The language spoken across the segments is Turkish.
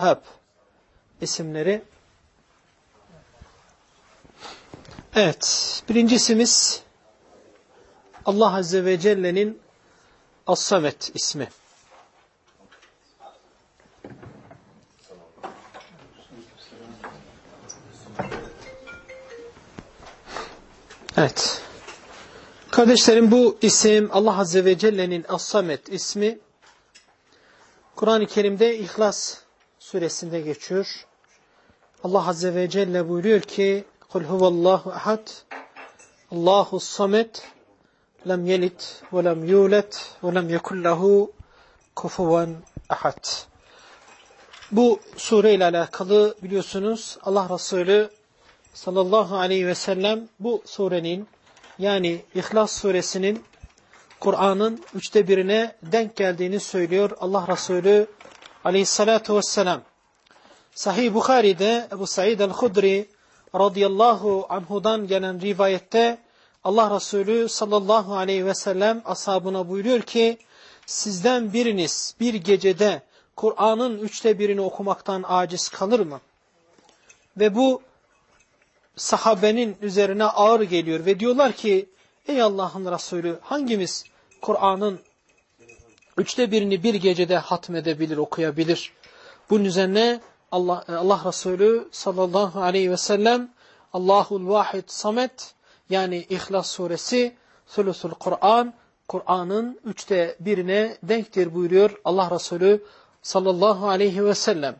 Hab isimleri. Evet, birincisimiz Allah Azze ve Celle'nin As-Samet ismi. Evet. Kardeşlerim bu isim Allah Azze ve Celle'nin As-Samet ismi Kur'an-ı Kerim'de İhlas suresinde geçiyor. Allah Azze ve Celle buyuruyor ki Kul huvallahu ahad Allahu samet lem yelit ve lem yulet ve lem yekullahu kufuven ahad. Bu sure ile alakalı biliyorsunuz Allah Resulü sallallahu aleyhi ve sellem bu surenin yani İhlas suresinin Kur'an'ın üçte birine denk geldiğini söylüyor Allah Resulü aleyhissalatu vesselam. Sahih Bukhari'de Ebu Said el-Hudri radıyallahu anhudan gelen rivayette Allah Resulü sallallahu aleyhi ve sellem ashabına buyuruyor ki sizden biriniz bir gecede Kur'an'ın üçte birini okumaktan aciz kalır mı? Ve bu sahabenin üzerine ağır geliyor ve diyorlar ki ey Allah'ın Resulü hangimiz Kur'an'ın üçte birini bir gecede hatmedebilir, okuyabilir? Bunun üzerine Allah, Allah Resulü sallallahu aleyhi ve sellem Allahul Vahid Samet yani İhlas suresi Sulusul Kur'an Kur'an'ın üçte birine denktir buyuruyor Allah Resulü sallallahu aleyhi ve sellem.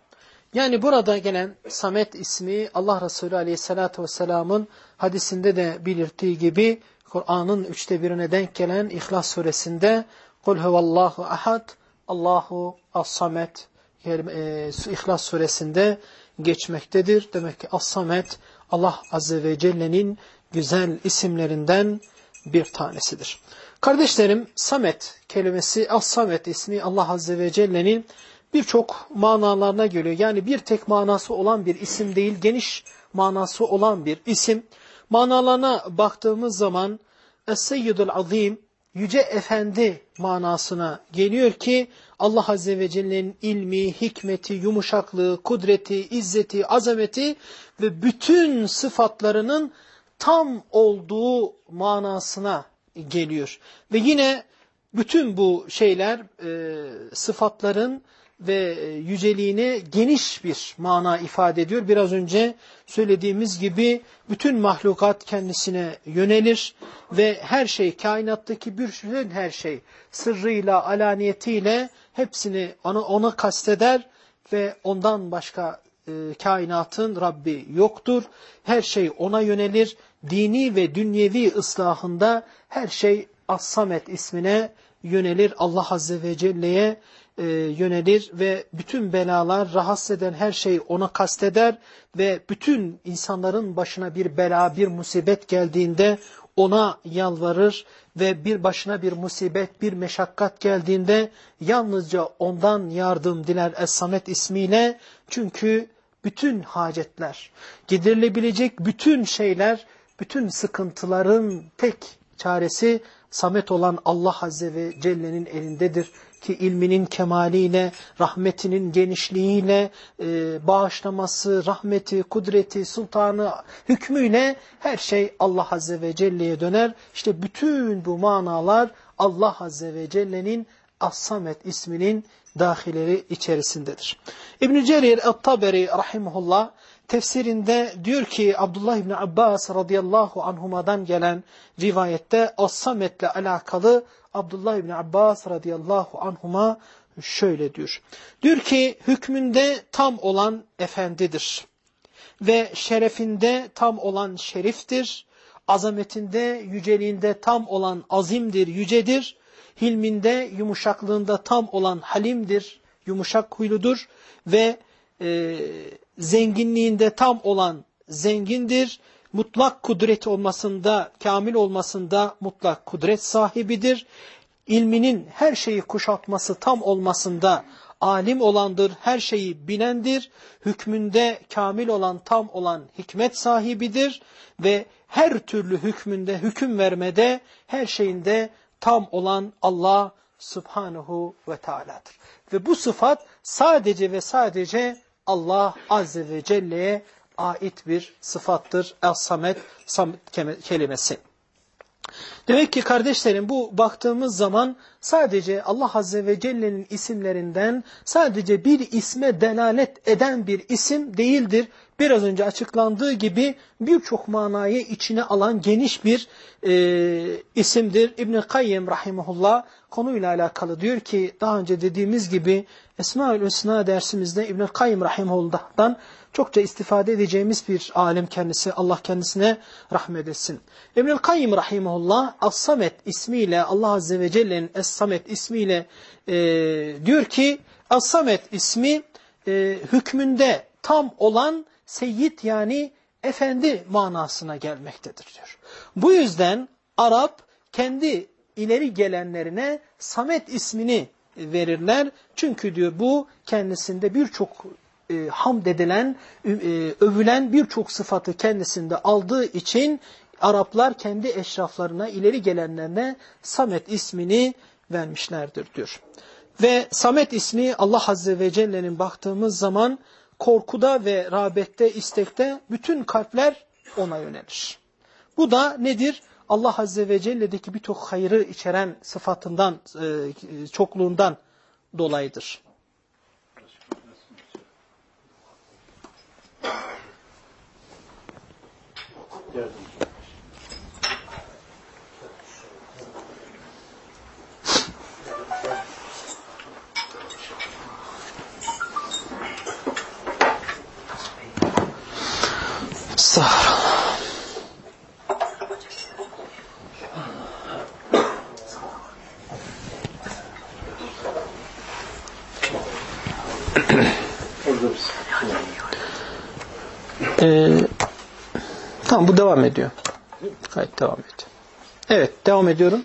Yani burada gelen Samet ismi Allah Resulü aleyhissalatü vesselamın hadisinde de belirttiği gibi Kur'an'ın üçte birine denk gelen İhlas suresinde Kul huvallahu ahad Allahu as-samet e, İhlas suresinde geçmektedir. Demek ki As-Samet Allah Azze ve Celle'nin güzel isimlerinden bir tanesidir. Kardeşlerim Samet kelimesi As-Samet ismi Allah Azze ve Celle'nin birçok manalarına geliyor. Yani bir tek manası olan bir isim değil, geniş manası olan bir isim. Manalarına baktığımız zaman Es-Seyyidul Azim Yüce Efendi manasına geliyor ki Allah Azze ve Celle'nin ilmi, hikmeti, yumuşaklığı, kudreti, izzeti, azameti ve bütün sıfatlarının tam olduğu manasına geliyor. Ve yine bütün bu şeyler e, sıfatların ve e, yüceliğine geniş bir mana ifade ediyor. Biraz önce söylediğimiz gibi bütün mahlukat kendisine yönelir ve her şey, kainattaki bütün her şey sırrıyla, alaniyetiyle hepsini ona, ona kasteder ve ondan başka e, kainatın Rabbi yoktur. Her şey ona yönelir. Dini ve dünyevi ıslahında her şey As-Samet ismine yönelir. Allah Azze ve Celle'ye e, yönelir ve bütün belalar, rahatsız eden her şey ona kasteder ve bütün insanların başına bir bela, bir musibet geldiğinde ona yalvarır ve bir başına bir musibet, bir meşakkat geldiğinde yalnızca ondan yardım diler Es-Samet ismiyle. Çünkü bütün hacetler, giderilebilecek bütün şeyler, bütün sıkıntıların tek çaresi Samet olan Allah Azze ve Celle'nin elindedir ki ilminin kemaliyle, rahmetinin genişliğiyle, e, bağışlaması, rahmeti, kudreti, sultanı, hükmüyle her şey Allah Azze ve Celle'ye döner. İşte bütün bu manalar Allah Azze ve Celle'nin As-Samet isminin dahileri içerisindedir. İbn-i Cerir el-Taberi rahimahullah tefsirinde diyor ki Abdullah İbni Abbas radıyallahu anhumadan gelen rivayette As-Samet'le alakalı Abdullah İbni Abbas radıyallahu anhuma şöyle diyor. Diyor ki hükmünde tam olan efendidir ve şerefinde tam olan şeriftir, azametinde, yüceliğinde tam olan azimdir, yücedir, hilminde, yumuşaklığında tam olan halimdir, yumuşak huyludur ve e, zenginliğinde tam olan zengindir, mutlak kudret olmasında, kamil olmasında mutlak kudret sahibidir. İlminin her şeyi kuşatması tam olmasında alim olandır, her şeyi bilendir. Hükmünde kamil olan, tam olan hikmet sahibidir ve her türlü hükmünde, hüküm vermede, her şeyinde tam olan Allah subhanahu ve teala'dır. Ve bu sıfat sadece ve sadece Allah Azze ve Celle'ye ait bir sıfattır. Es-Samet kelimesi. Demek ki kardeşlerim bu baktığımız zaman sadece Allah Azze ve Celle'nin isimlerinden sadece bir isme delalet eden bir isim değildir. Biraz önce açıklandığı gibi birçok manayı içine alan geniş bir e, isimdir. İbn-i Kayyem Rahimullah konuyla alakalı diyor ki daha önce dediğimiz gibi Esma-ül Hüsna dersimizde İbn-i Kayyem Rahimullah'dan çokça istifade edeceğimiz bir alim kendisi. Allah kendisine rahmet etsin. İbnül Kayyim Rahimullah As-Samet ismiyle Allah Azze ve Celle'nin Es-Samet ismiyle e, diyor ki As-Samet ismi e, hükmünde tam olan seyyid yani efendi manasına gelmektedir diyor. Bu yüzden Arap kendi ileri gelenlerine Samet ismini verirler. Çünkü diyor bu kendisinde birçok e, hamd edilen, e, övülen birçok sıfatı kendisinde aldığı için Araplar kendi eşraflarına, ileri gelenlerine Samet ismini vermişlerdir diyor. Ve Samet ismi Allah Azze ve Celle'nin baktığımız zaman korkuda ve rağbette, istekte bütün kalpler ona yönelir. Bu da nedir? Allah Azze ve Celle'deki birçok hayrı içeren sıfatından, e, çokluğundan dolayıdır. السهر آه، tamam bu devam ediyor. Kayıt devam ediyor. Evet devam ediyorum.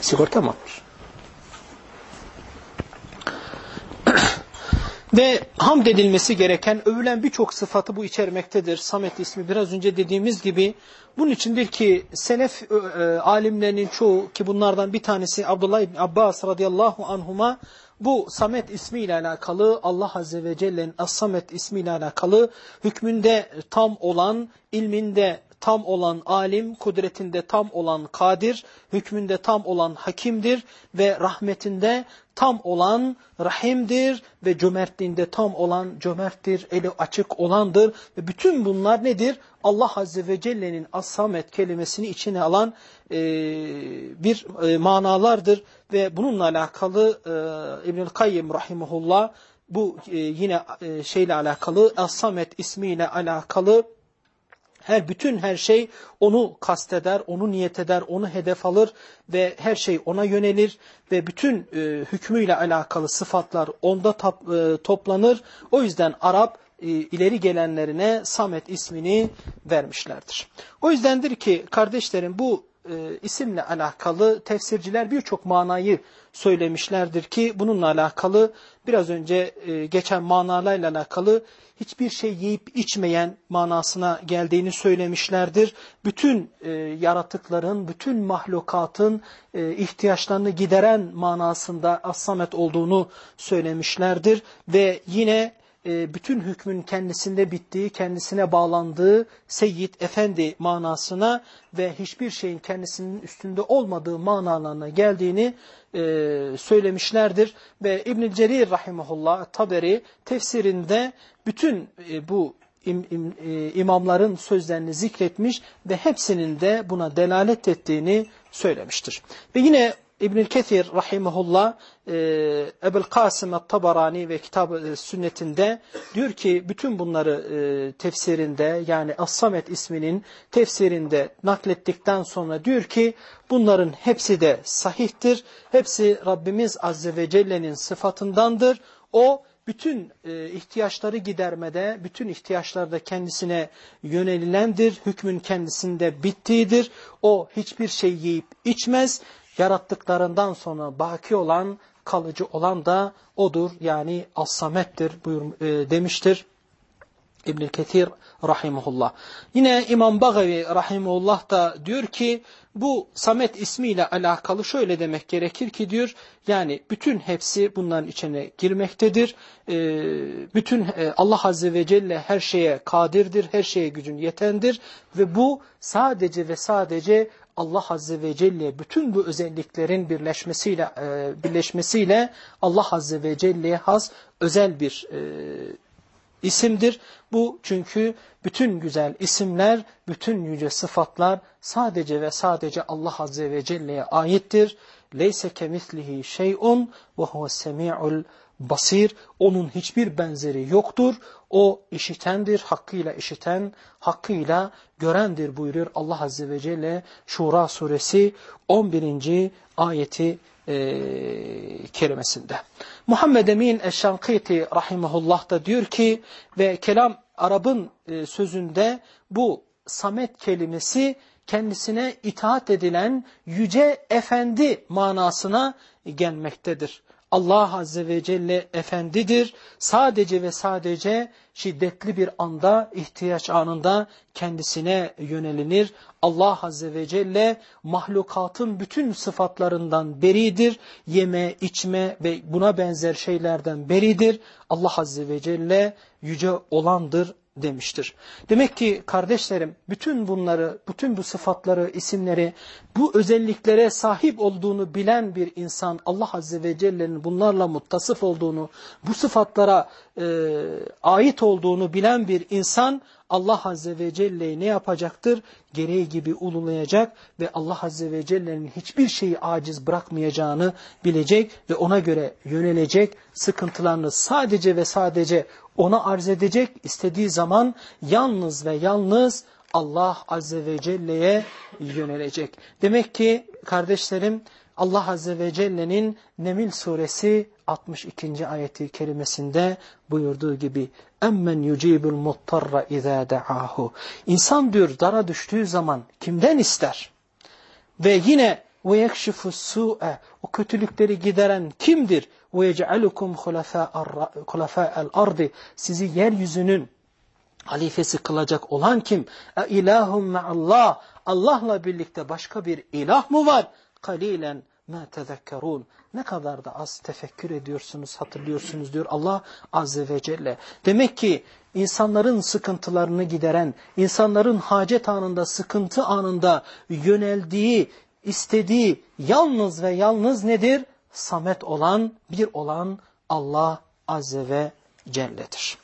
Sigorta mı almış? Ve hamd edilmesi gereken, övülen birçok sıfatı bu içermektedir. Samet ismi biraz önce dediğimiz gibi. Bunun içindir ki selef e, e, alimlerinin çoğu ki bunlardan bir tanesi Abdullah İbni Abbas radıyallahu anhuma bu Samet ismiyle alakalı Allah Azze ve Celle'nin As-Samet ismiyle alakalı hükmünde tam olan, ilminde tam olan alim, kudretinde tam olan kadir, hükmünde tam olan hakimdir ve rahmetinde tam olan rahimdir ve cömertliğinde tam olan cömerttir, eli açık olandır. Ve bütün bunlar nedir? Allah Azze ve Celle'nin As-Samet kelimesini içine alan e, bir e, manalardır. Ve bununla alakalı e, İbnül Kayyim Rahimullah bu e, yine e, şeyle alakalı As-Samet ismiyle alakalı her bütün her şey onu kasteder, onu niyet eder, onu hedef alır ve her şey ona yönelir ve bütün e, hükmüyle alakalı sıfatlar onda tap, e, toplanır. O yüzden Arap e, ileri gelenlerine Samet ismini vermişlerdir. O yüzdendir ki kardeşlerim bu e, isimle alakalı tefsirciler birçok manayı söylemişlerdir ki bununla alakalı biraz önce e, geçen manalarla alakalı hiçbir şey yiyip içmeyen manasına geldiğini söylemişlerdir. Bütün e, yaratıkların, bütün mahlukatın e, ihtiyaçlarını gideren manasında as-samet olduğunu söylemişlerdir. Ve yine e, bütün hükmün kendisinde bittiği, kendisine bağlandığı Seyyid Efendi manasına ve hiçbir şeyin kendisinin üstünde olmadığı manalarına geldiğini e, söylemişlerdir. Ve İbn-i Cerir Rahimahullah Taberi tefsirinde bütün e, bu im, im, e, imamların sözlerini zikretmiş ve hepsinin de buna delalet ettiğini söylemiştir. Ve yine İbnül Kethir rahimahullah e, Ebul Kasım tabarani ve kitab sünnetinde diyor ki bütün bunları e, tefsirinde yani As-Samet isminin tefsirinde naklettikten sonra diyor ki bunların hepsi de sahihtir. Hepsi Rabbimiz Azze ve Celle'nin sıfatındandır. O bütün e, ihtiyaçları gidermede, bütün ihtiyaçlarda kendisine yönelilendir. Hükmün kendisinde bittiğidir. O hiçbir şey yiyip içmez yarattıklarından sonra baki olan, kalıcı olan da odur. Yani as-samettir buyur, e, demiştir. İbn Ketir rahimullah. Yine İmam Bagavi rahimullah da diyor ki bu Samet ismiyle alakalı şöyle demek gerekir ki diyor yani bütün hepsi bunların içine girmektedir. Ee, bütün e, Allah Azze ve Celle her şeye kadirdir, her şeye gücün yetendir ve bu sadece ve sadece Allah Azze ve Celle bütün bu özelliklerin birleşmesiyle e, birleşmesiyle Allah Azze ve Celle'ye has özel bir e, isimdir. Bu çünkü bütün güzel isimler, bütün yüce sıfatlar sadece ve sadece Allah Azze ve Celle'ye aittir. Leyse kemislihi şey'un ve huves semi'ul basir. Onun hiçbir benzeri yoktur. O işitendir, hakkıyla işiten, hakkıyla görendir buyuruyor Allah Azze ve Celle Şura suresi 11. ayeti e, kerimesinde. Muhammed Emin Eşşankiti rahimahullah da diyor ki ve kelam Arap'ın e, sözünde bu samet kelimesi kendisine itaat edilen yüce efendi manasına gelmektedir. Allah Azze ve Celle efendidir. Sadece ve sadece şiddetli bir anda, ihtiyaç anında kendisine yönelilir. Allah Azze ve Celle mahlukatın bütün sıfatlarından beridir. Yeme, içme ve buna benzer şeylerden beridir. Allah Azze ve Celle yüce olandır demiştir. Demek ki kardeşlerim bütün bunları, bütün bu sıfatları, isimleri, bu özelliklere sahip olduğunu bilen bir insan Allah Azze ve Celle'nin bunlarla muttasıf olduğunu, bu sıfatlara e, ait olduğunu bilen bir insan Allah Azze ve Celle'yi ne yapacaktır? Gereği gibi ululayacak ve Allah Azze ve Celle'nin hiçbir şeyi aciz bırakmayacağını bilecek ve ona göre yönelecek, sıkıntılarını sadece ve sadece ona arz edecek, istediği zaman yalnız ve yalnız Allah Azze ve Celle'ye yönelecek. Demek ki kardeşlerim Allah Azze ve Celle'nin Nemil suresi 62. ayeti kerimesinde buyurduğu gibi emmen yucibul muttarra izâ da'ahu. İnsan diyor dara düştüğü zaman kimden ister? Ve yine ve yekşifu su'e o kötülükleri gideren kimdir? Ve yec'alukum hulafâ'el ardi sizi yeryüzünün halifesi kılacak olan kim? E ilahum ma'allah Allah'la birlikte başka bir ilah mı var? Kalilen ma tezekkerun. Ne kadar da az tefekkür ediyorsunuz, hatırlıyorsunuz diyor Allah Azze ve Celle. Demek ki insanların sıkıntılarını gideren, insanların hacet anında, sıkıntı anında yöneldiği, istediği yalnız ve yalnız nedir? Samet olan, bir olan Allah Azze ve Celle'dir.